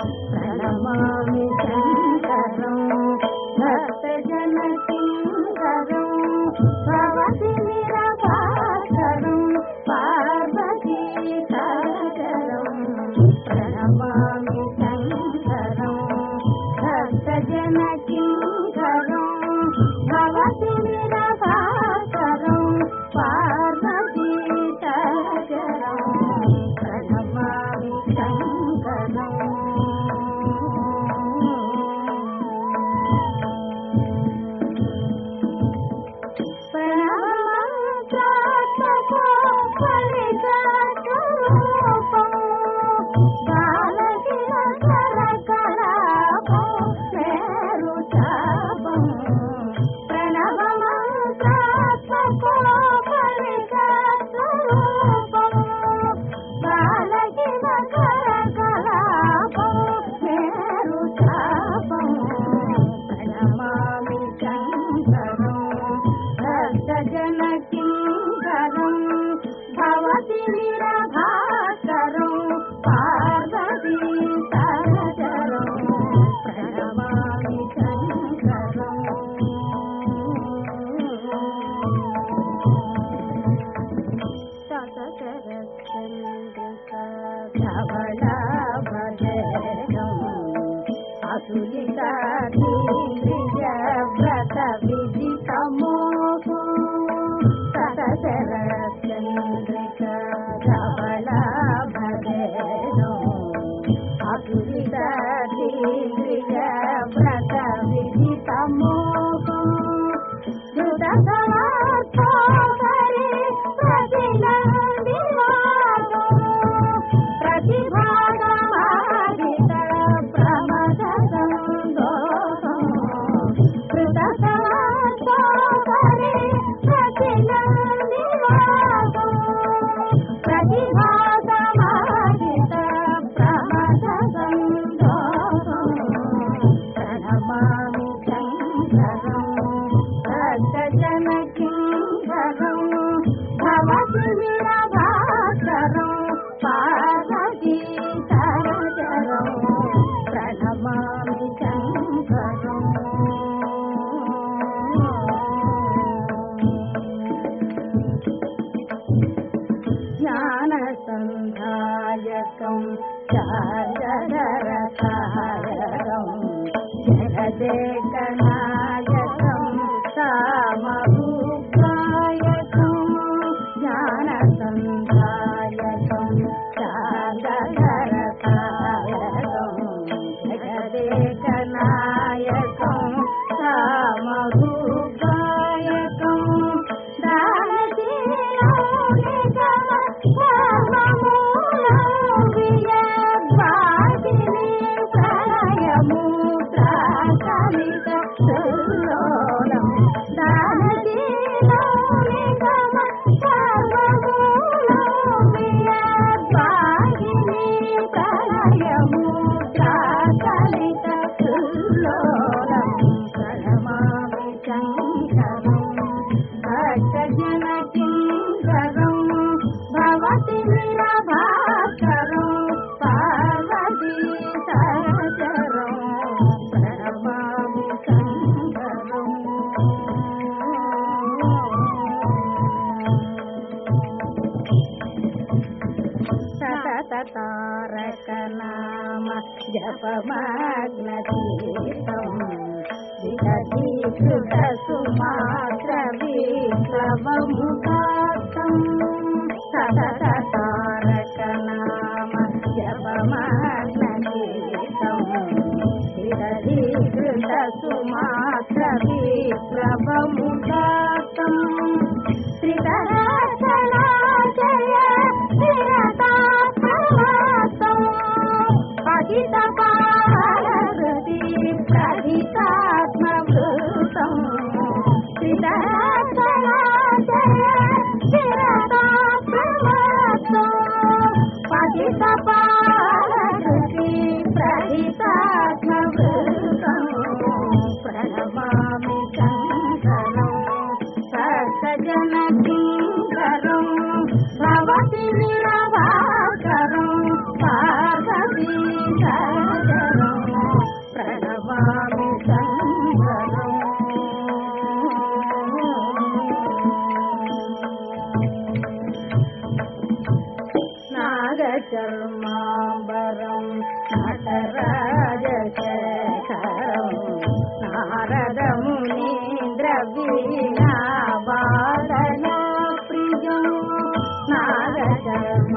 ప్రణమామి శంకరం భక్త జన కింకరం భవతి నిరపాకరం పార్వతీ సాగరం. ప్రణమామి శంకరం భక్త జన కింకరం భవతి నిరా tuye ధాయకం చారణ జగదేకనా 你的手 तारकनाम जपमाग्नदीपम् विदधीकृतसुमात्रविप्लवमुदात्तम् सदतारकनाम जपमाग्नदीपम् विदधीकृतसुमात्रविप्लवमुदा చర్మాంబరం నటరాజశేఖరం నారదమునీంద్ర వీణావాదన ప్రియం నాగచర్మాంబరం